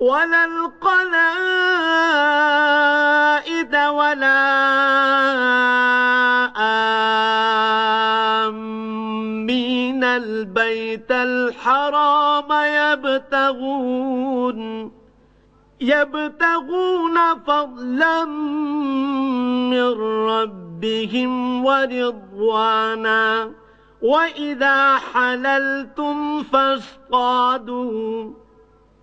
ولا القلائد ولا آمين. البيت الحرام يبتغون يبتغون فضلا من ربهم ورضوانا. وإذا حللتم فاصطادوا.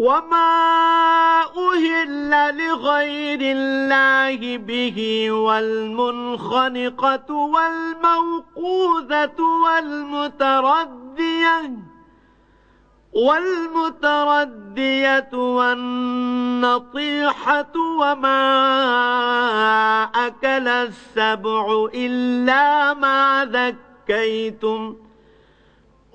وما أهل لغير الله به والمنخنقة والموقوذة والمتردية والمتردية والنطيحة وما أكل السبع إلا ما ذكيتم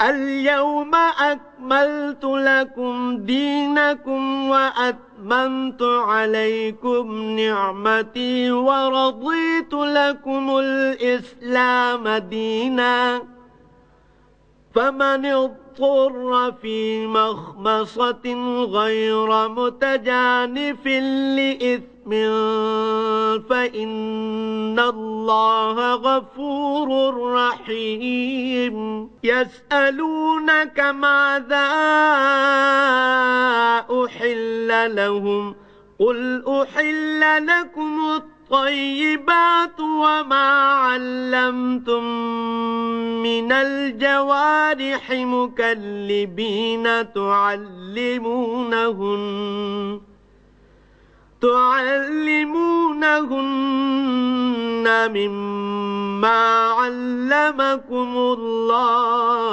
اليوم أكملت لكم دينكم وأتممت عليكم نعمتي ورضيت لكم الإسلام دينا. فمن اضطر في مخمصة غير متجانف لإثم فإن الله غفور رحيم. يسألونك ماذا أحل لهم؟ قل أحل لكم الطيبات وما علمتم من الجوارح مكلبين تعلمونهن تعلمونهن مما علمكم الله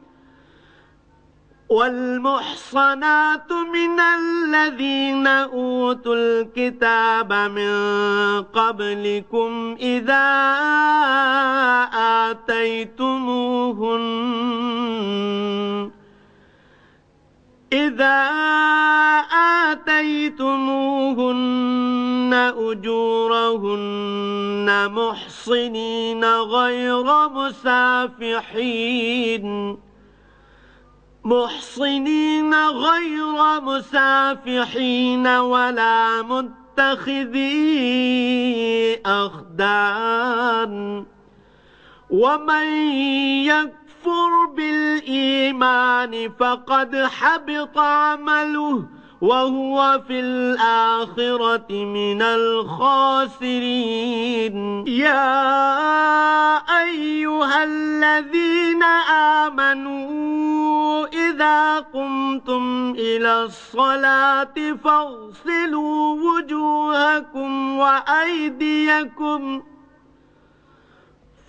والمحصنات من الذين أوتوا الكتاب من قبلكم إذا آتيتموهن إذا آتيتموهن أجورهن محصنين غير مسافحين محصنين غير مسافحين ولا متخذي أخدان. ومن يكفر بالإيمان فقد حبط عمله. وهو في الآخرة من الخاسرين. يا أيها الذين آمنوا إذا قمتم إلى الصلاة فاغسلوا وجوهكم وأيديكم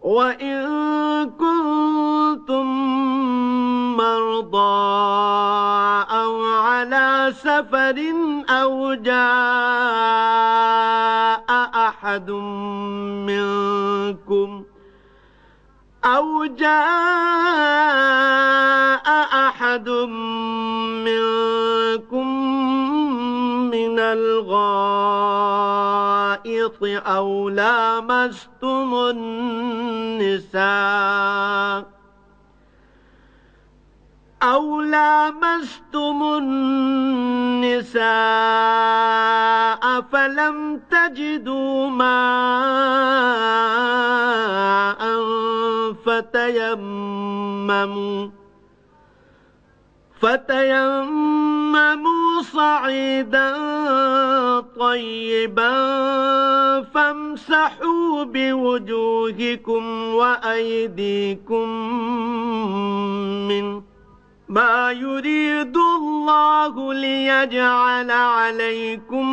وإن كنتم مرضى أو على سفر أو جاء أحد منكم أو جاء أحد منكم من الغائط أو لامستم النساء أو لامستم النساء فلم تجدوا ماء فتيمموا فتيمموا صعيدا طيبا فامسحوا بوجوهكم وأيديكم منه ما يريد الله ليجعل عليكم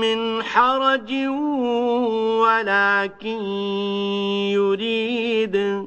من حرج ولكن يريد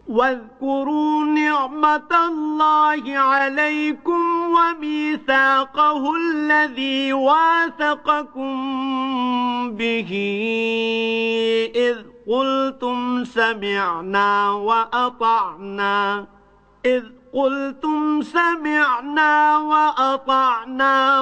واذكروا نعمة الله عليكم وميثاقه الذي واثقكم به. إذ قلتم سمعنا وأطعنا. إذ قلتم سمعنا وأطعنا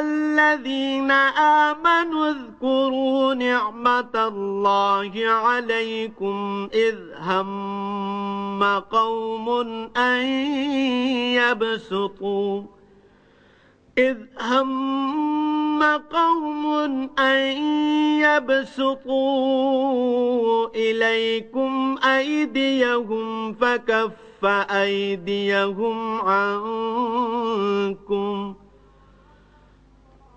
الذين آمنوا اذكروا نعمة الله عليكم إذ هم قوم أن يبسطوا. إذ هم قوم أن يبسطوا إليكم أيديهم فكف أيديهم عنكم.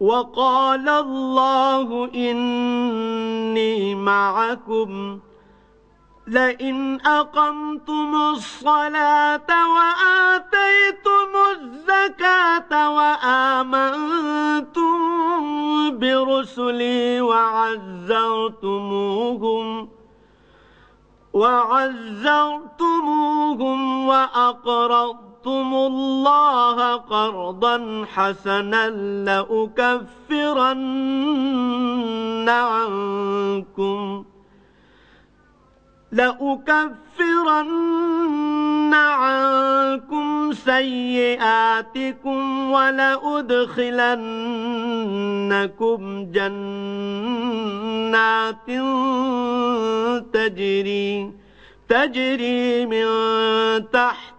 وقال الله إني معكم لئن أقمتم الصلاة وآتيتم الزكاة وآمنتم برسلي وعزرتموهم وعزرتموهم وأقرضتم أقرضتم الله قرضا حسنا لأكفرن عنكم لأكفرن عنكم سيئاتكم ولأدخلنكم جنات تجري تجري من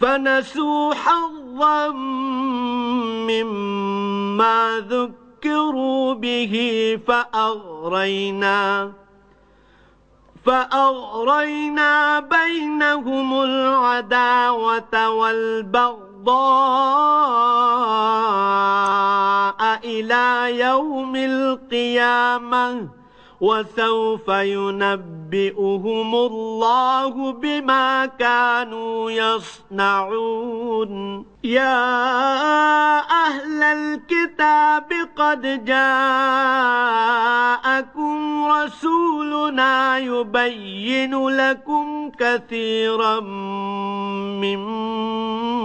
فنسوا حظا مما ذكروا به فأغرينا فأغرينا بينهم العداوة والبغضاء إلى يوم القيامة وسوف ينبئهم الله بما كانوا يصنعون. يا أهل الكتاب قد جاءكم رسولنا يبين لكم كثيرا مما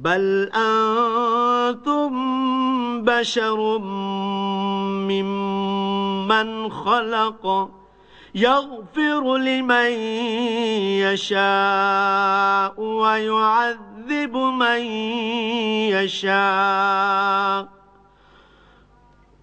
بل أنتم بشر ممن خلق يغفر لمن يشاء ويعذب من يشاء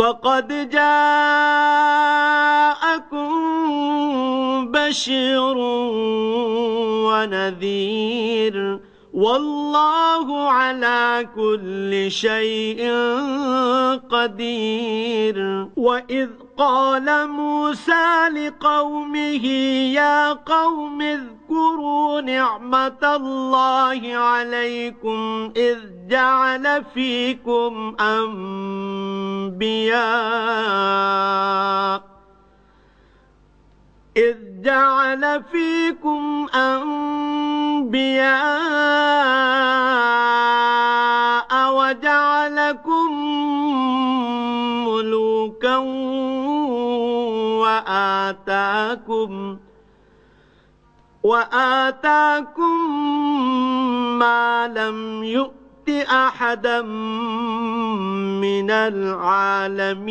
فقد جاءكم بشير ونذير. والله على كل شيء قدير. وإذ قال موسى لقومه يا قوم اذكروا نعمة الله عليكم إذ جعل فيكم أنبياء. إذ جعل فيكم أنبياء وجعلكم ملوكا وآتاكم وآتاكم ما لم يؤت أحدا من العالمين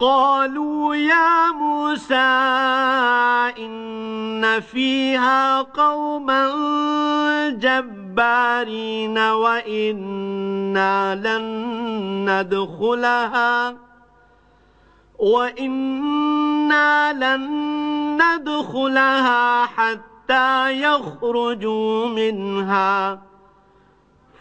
قالوا يا موسى إن فيها قوما جبارين وإنا لن ندخلها وإنا لن ندخلها حتى يخرجوا منها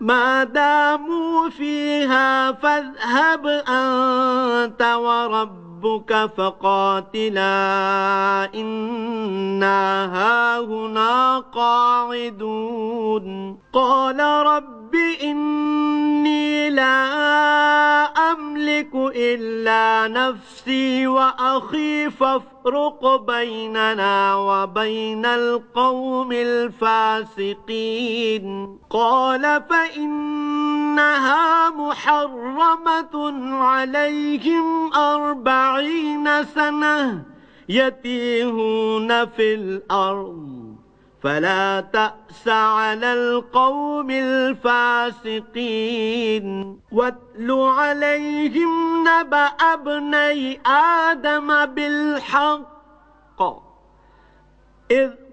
ما داموا فيها فاذهب أنت وربك فقاتلا إنا هاهنا قاعدون. قال رب إني لا أملك إلا نفسي وأخي فافرق بيننا وبين القوم الفاسقين. قال فإنها محرمة عليهم أربعين سنة يتيهون في الأرض. فلا تأس على القوم الفاسقين. واتل عليهم نبأ ابني آدم بالحق. إذ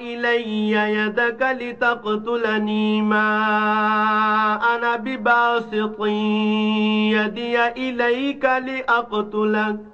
إلي يدك لتقتلني ما أنا بباسط يدي إليك لأقتلك.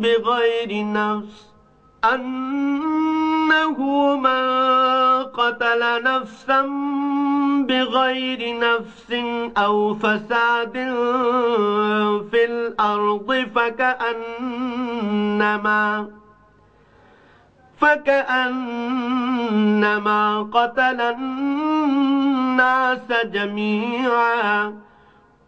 بغير نفس أنه من قتل نفسا بغير نفس أو فساد في الأرض فكأنما فكأنما قتل الناس جميعا.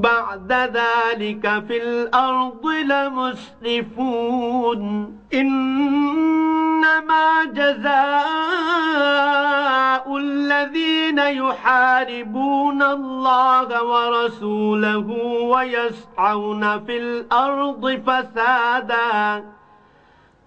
بعد ذلك في الأرض لمسرفون. إنما جزاء الذين يحاربون الله ورسوله ويسعون في الأرض فسادا.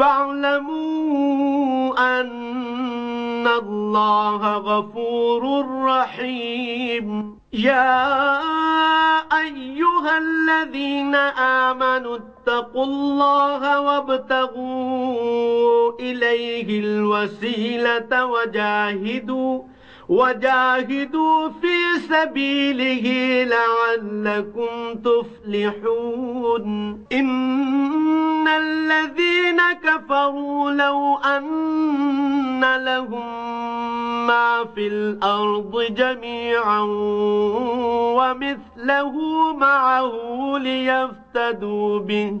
فاعلموا أن الله غفور رحيم. يا أيها الذين آمنوا اتقوا الله وابتغوا إليه الوسيلة وجاهدوا وجاهدوا في سبيله لعلكم تفلحون. إن الذين كفروا لو أن لهم ما في الأرض جميعا ومثله معه ليفتدوا به.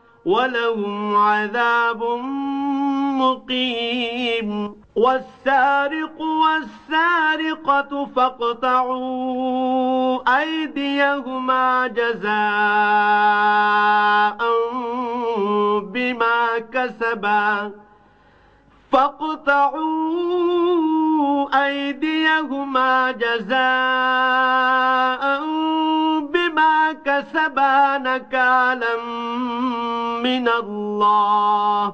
ولهم عذاب مقيم. والسارق والسارقة فاقطعوا أيديهما جزاء بما كسبا. فاقطعوا أيديهما جزاء بما كسبا نكالا من الله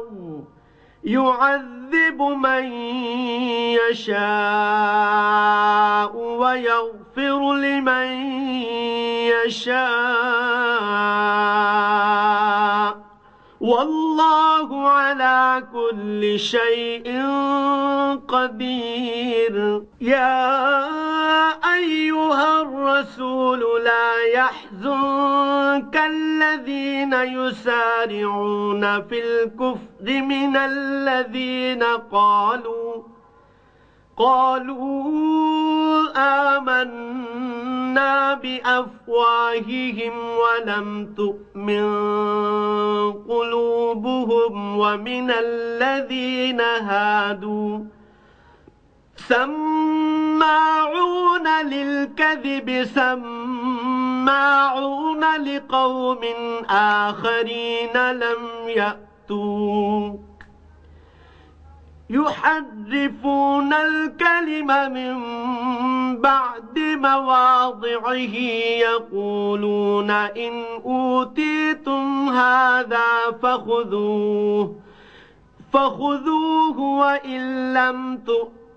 يعذب من يشاء ويغفر لمن يشاء. والله على كل شيء قدير. يا أيها الرسول لا يحزنك الذين يسارعون في الكفر من الذين قالوا قالوا آمنا بأفواههم ولم تؤمن قلوبهم ومن الذين هادوا سماعون للكذب سماعون لقوم آخرين لم يأتوك. يحرفون الكلم من بعد مواضعه يقولون إن أوتيتم هذا فخذوه فخذوه وإن لم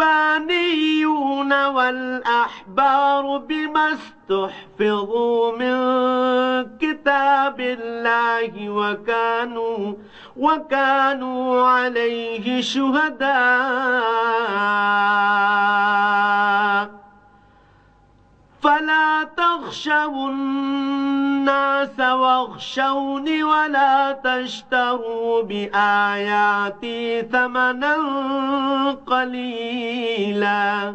والربانيون والأحبار بما استحفظوا من كتاب الله وكانوا وكانوا عليه شهداء. فلا تخشوا الناس واخشوني ولا تشتروا بآياتي ثمنا قليلا.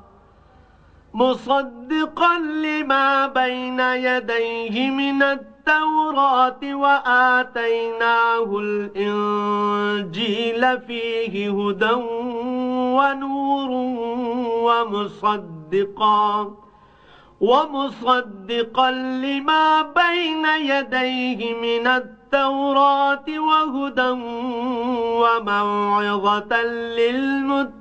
مصدقا لما بين يديه من التوراة وآتيناه الإنجيل فيه هدى ونور ومصدقا ومصدقا لما بين يديه من التوراة وهدى وموعظة للمتقين.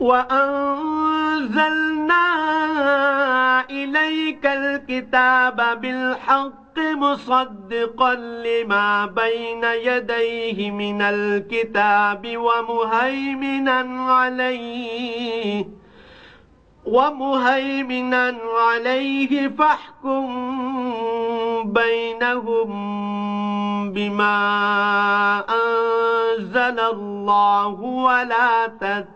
وأنزلنا إليك الكتاب بالحق مصدقا لما بين يديه من الكتاب ومهيمنا عليه ومهيمنا عليه فاحكم بينهم بما أنزل الله ولا تتبع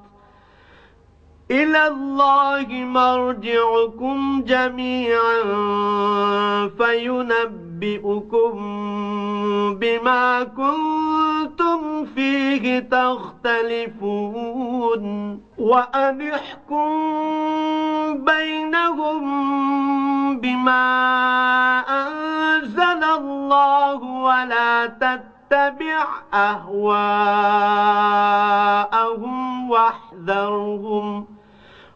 إلى الله مرجعكم جميعا فينبئكم بما كنتم فيه تختلفون. وأنحكم بينهم بما أنزل الله ولا تتبع أهواءهم واحذرهم.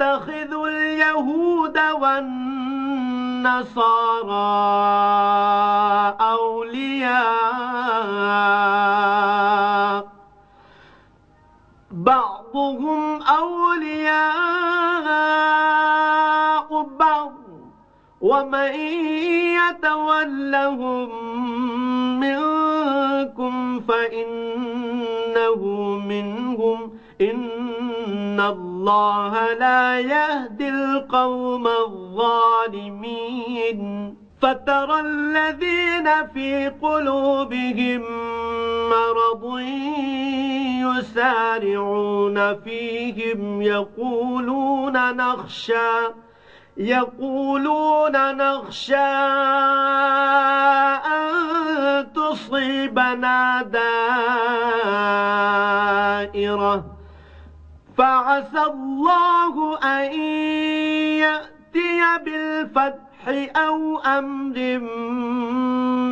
تتخذوا اليهود والنصارى أولياء. بعضهم أولياء بعض. ومن يتولهم منكم فإنه منهم. إن الله لا يهدي القوم الظالمين فترى الذين في قلوبهم مرض يسارعون فيهم يقولون نخشى يقولون نخشى أن تصيبنا دائرة فعسى الله أن يأتي بالفتح أو أمر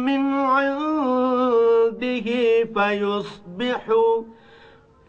من عنده فيصبحوا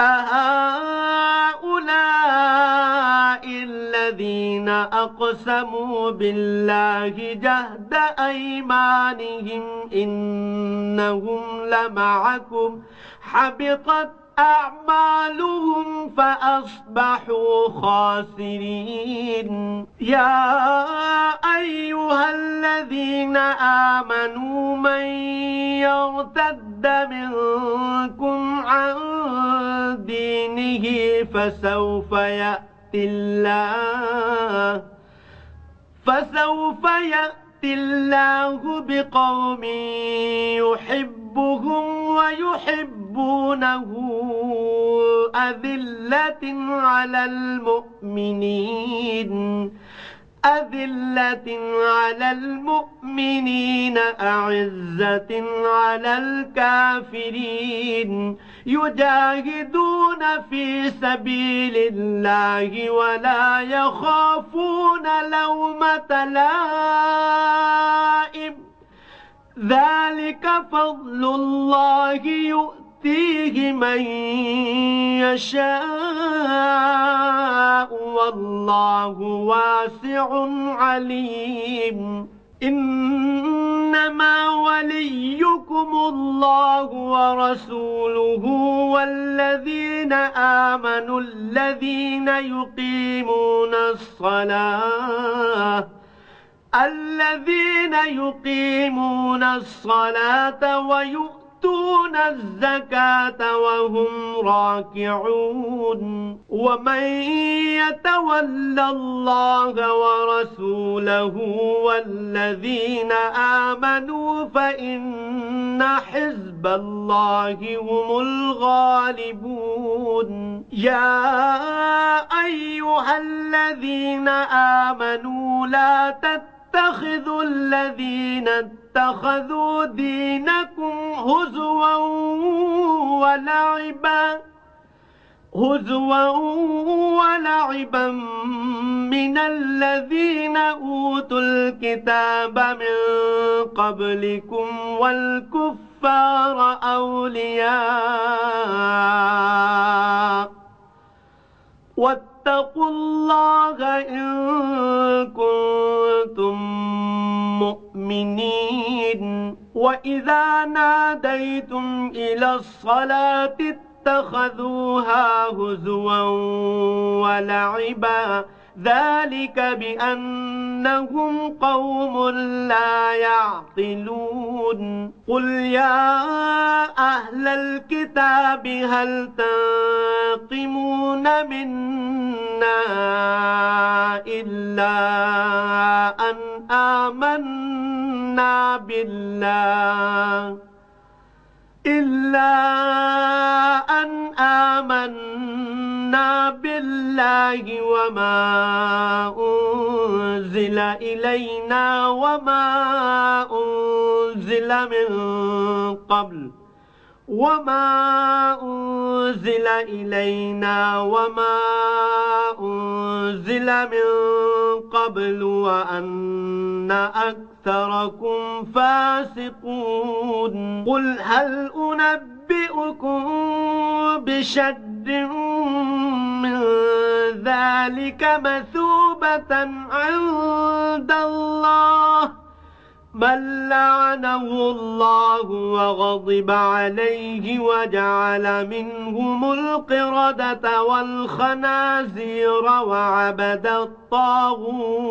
أهؤلاء الذين أقسموا بالله جهد أيمانهم إنهم لمعكم. حبطت أعمالهم فأصبحوا خاسرين. يا أيها الذين آمنوا من يرتد منكم عن دينه فسوف يأتي الله فسوف يأتي الله بقوم يحبهم ويحبونه أذلة على المؤمنين. أذلة على المؤمنين أعزة على الكافرين. يجاهدون في سبيل الله ولا يخافون لومة لائم. ذلك فضل الله يؤتيه من يشاء والله واسع عليم. إنما وليكم الله ورسوله والذين آمنوا الذين يقيمون الصلاة الذين يقيمون الصلاة ويؤمنون يؤتون الزكاة وهم راكعون. ومن يتول الله ورسوله والذين آمنوا فإن حزب الله هم الغالبون. يا أيها الذين آمنوا لا تتخذوا الذين اتخذوا دينكم هزوا ولعبا هزوا ولعبا من الذين أوتوا الكتاب من قبلكم والكفار أولياء. واتقوا الله إن كنتم مؤمنين. وإذا ناديتم إلى الصلاة اتخذوها هزوا ولعبا ذلك بأنهم قوم لا يعقلون. قل يا أهل الكتاب هل تنقمون منا إلا أن آمنا بالله؟ إلا أن آمنا بالله وما أنزل إلينا وما أنزل من قبل وما أنزل إلينا وما أنزل من قبل وأن أكثركم فاسقون قل هل أنبئكم بشد من ذلك مثوبة عند الله من لعنه الله وغضب عليه وجعل منهم القردة والخنازير وعبد الطاغوت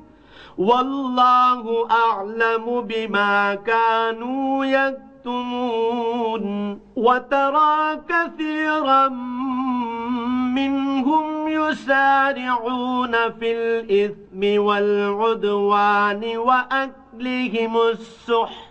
والله أعلم بما كانوا يكتمون وترى كثيرا منهم يسارعون في الإثم والعدوان وأكلهم السحت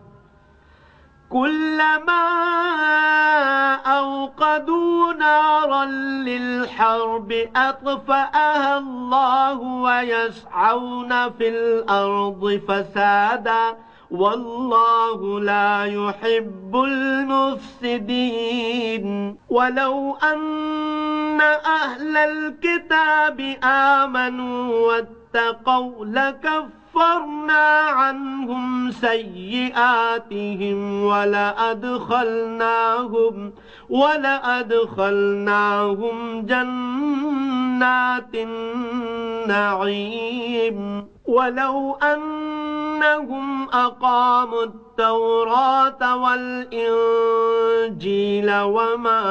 كلما أوقدوا نارا للحرب أطفأها الله ويسعون في الأرض فسادا والله لا يحب المفسدين. ولو أن أهل الكتاب آمنوا واتقوا لكفروا كفرنا عنهم سيئاتهم ولأدخلناهم ولأدخلناهم جنات النعيم. ولو أنهم أقاموا التوراة والإنجيل وما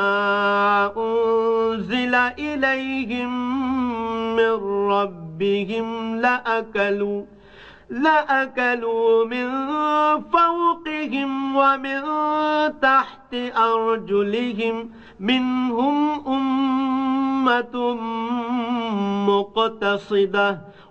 أنزل إليهم من ربهم لأكلوا لأكلوا من فوقهم ومن تحت أرجلهم منهم أمة مقتصدة.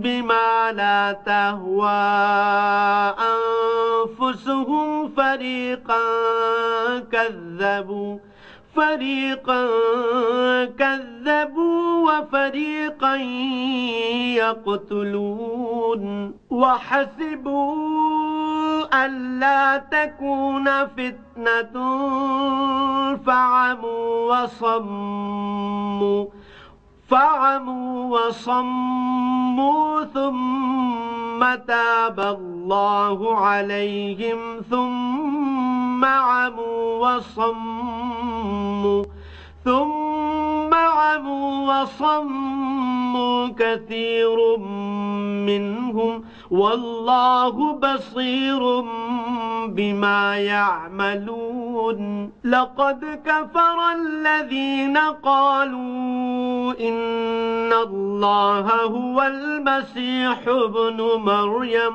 بما لا تهوى أنفسهم فريقا كذبوا فريقا كذبوا وفريقا يقتلون. وحسبوا ألا تكون فتنة فعموا وصموا. فعموا وصموا ثم تاب الله عليهم ثم عموا وصموا ثم عموا وصموا كثير منهم والله بصير بما يعملون. لقد كفر الذين قالوا إن الله هو المسيح ابن مريم.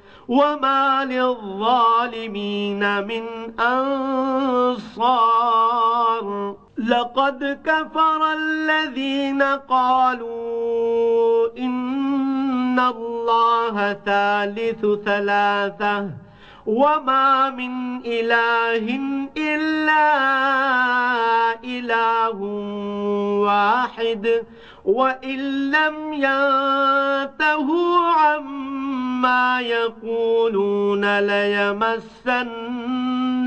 وما للظالمين من أنصار لقد كفر الذين قالوا إن الله ثالث ثلاثة وما من إله إلا إله واحد وإن لم ينتهوا عما يقولون ليمسن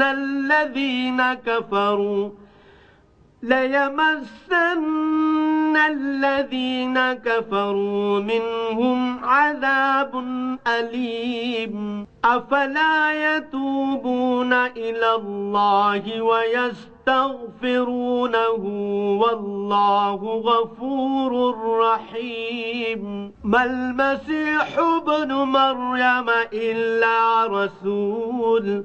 الذين كفروا ليمسن الذين كفروا منهم عذاب أليم. أفلا يتوبون إلى الله ويستغفرونه والله غفور رحيم. ما المسيح ابن مريم إلا رسول.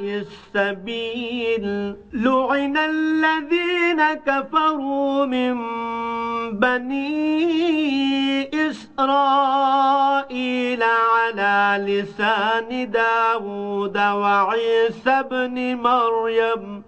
السبيل. لعن الذين كفروا من بني إسرائيل على لسان داود وعيسى بن مريم.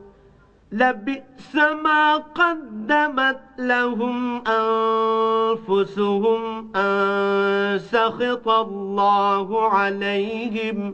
لبئس ما قدمت لهم أنفسهم أن سخط الله عليهم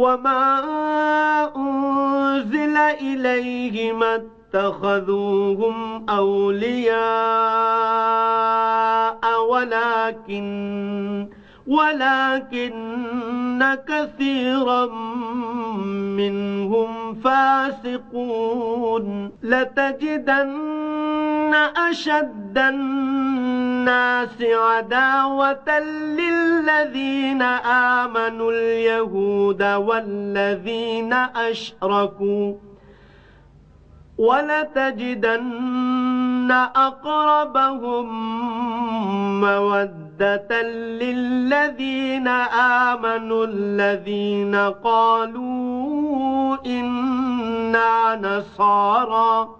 وما أنزل إليه ما اتخذوهم أولياء ولكن ولكن كثيرا منهم فاسقون لتجدن أشد الناس عداوة للذين آمنوا اليهود والذين أشركوا ولتجدن أقربهم مودة للذين آمنوا الذين قالوا إنا نصارى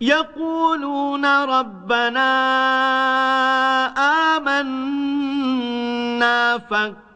يقولون ربنا آمنا فاكتبنا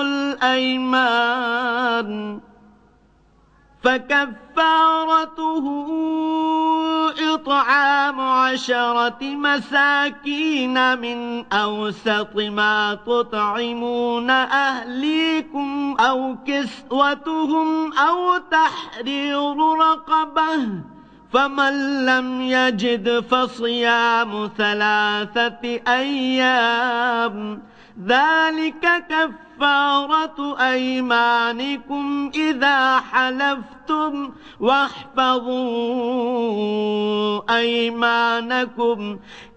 الأيمان فكفارته إطعام عشرة مساكين من أوسط ما تطعمون أهليكم أو كسوتهم أو تحرير رقبة فمن لم يجد فصيام ثلاثة أيام ذلك كفارة أيمانكم إذا حلفتم واحفظوا أيمانكم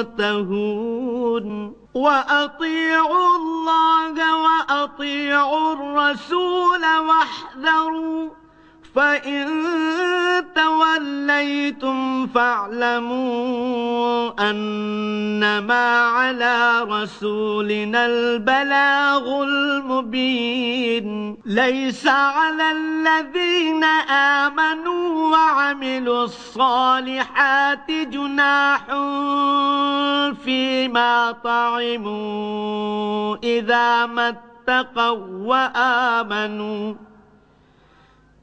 منتهون وأطيعوا الله وأطيعوا الرسول واحذروا فإن توليتم فاعلموا أنما على رسولنا البلاغ المبين ليس على الذين آمنوا وعملوا الصالحات جناح فيما طعموا إذا ما اتقوا وآمنوا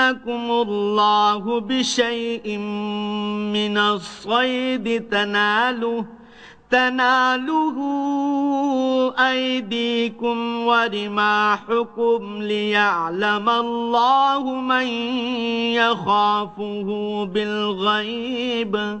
يبلونكم الله بشيء من الصيد تناله تناله أيديكم ورماحكم ليعلم الله من يخافه بالغيب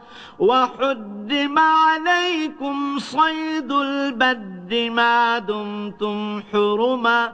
وحدم عليكم صيد البد ما دمتم حرما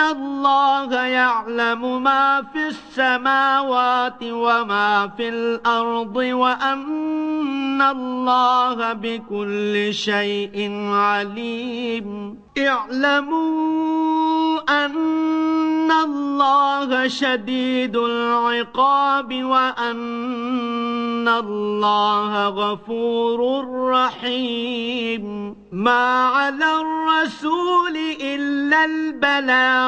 الله يعلم ما في السماوات وما في الأرض وأن الله بكل شيء عليم اعلموا أن الله شديد العقاب وأن الله غفور رحيم ما على الرسول إلا البلاغ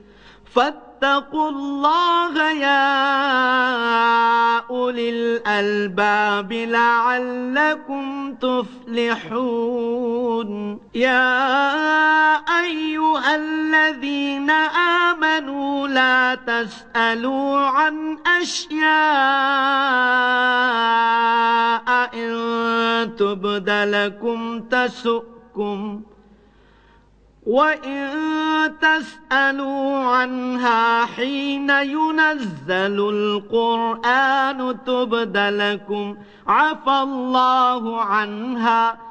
فاتقوا الله يا أولي الألباب لعلكم تفلحون. يا أيها الذين آمنوا لا تسألوا عن أشياء إن تبد لكم تسؤكم. وإن تسألوا عنها حين ينزل القرآن تبد لكم عفى الله عنها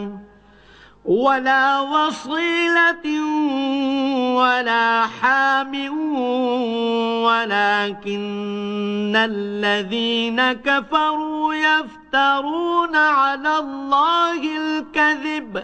ولا وصيلة ولا حام ولكن الذين كفروا يفترون على الله الكذب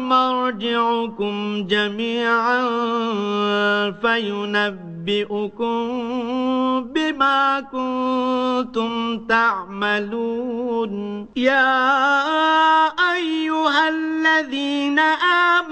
مرجعكم جميعا فينبئكم بما كنتم تعملون. يا أيها الذين آمنوا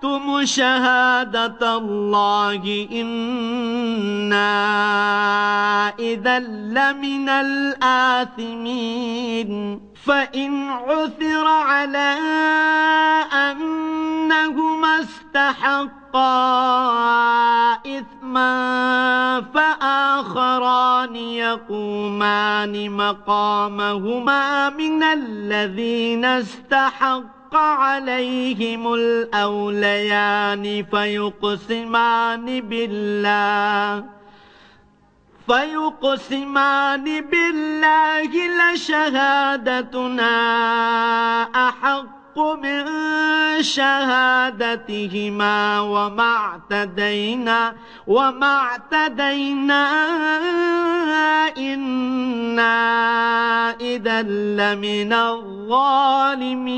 نكتم شهادة الله إنا إذا لمن الآثمين. فإن عثر على أنهما استحقا إثما فآخران يقومان مقامهما من الذين استحقوا حق عليهم الأوليان فيقسمان بالله فيقسمان بالله لشهادتنا أحق من شهادتهما وما اعتدينا وما اعتدينا إنا إذا لمن الظالمين.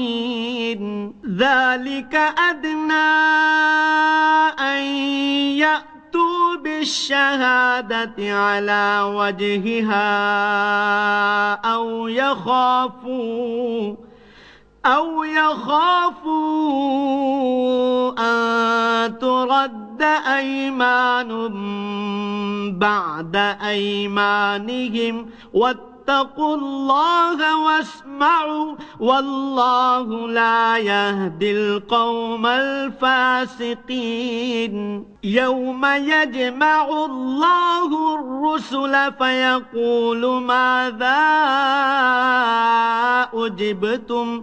ذلك أدنى أن يأتوا بالشهادة على وجهها أو يخافوا. أو يخافوا أن ترد أيمان بعد أيمانهم. واتقوا الله واسمعوا والله لا يهدي القوم الفاسقين. يوم يجمع الله الرسل فيقول ماذا أجبتم؟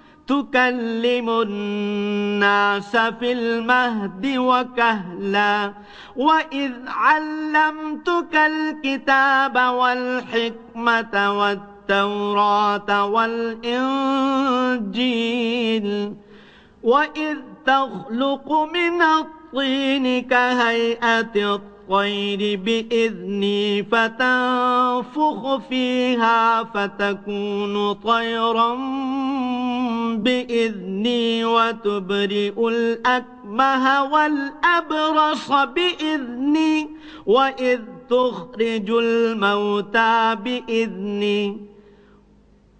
تكلم الناس في المهد وكهلا وإذ علمتك الكتاب والحكمة والتوراة والإنجيل وإذ تخلق من الطين كهيئة الطين الطير بإذني فتنفخ فيها فتكون طيرا بإذني وتبرئ الأكمه والأبرص بإذني وإذ تخرج الموتى بإذني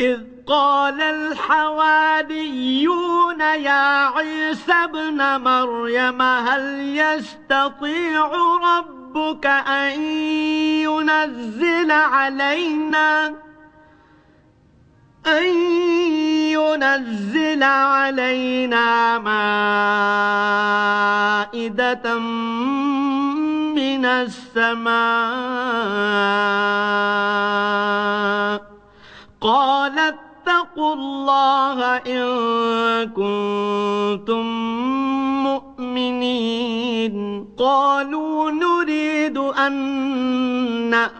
إذ قال الحواريون يا عيسى ابن مريم هل يستطيع ربك أن ينزل علينا أن ينزل علينا مائدة من السماء قال اتقوا الله إن كنتم مؤمنين. قالوا نريد أن نأتي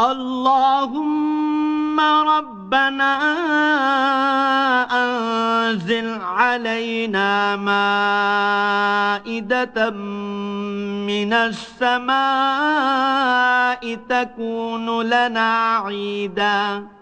اللهم ربنا أنزل علينا مائدة من السماء تكون لنا عيداً.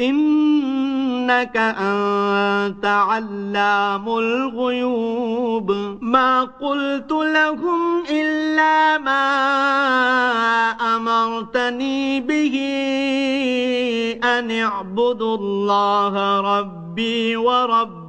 إنك أنت علام الغيوب. ما قلت لهم إلا ما أمرتني به أن اعبدوا الله ربي وربي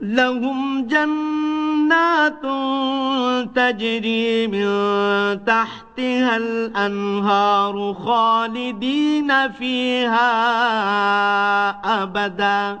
لهم جنات تجري من تحتها الأنهار خالدين فيها أبدا.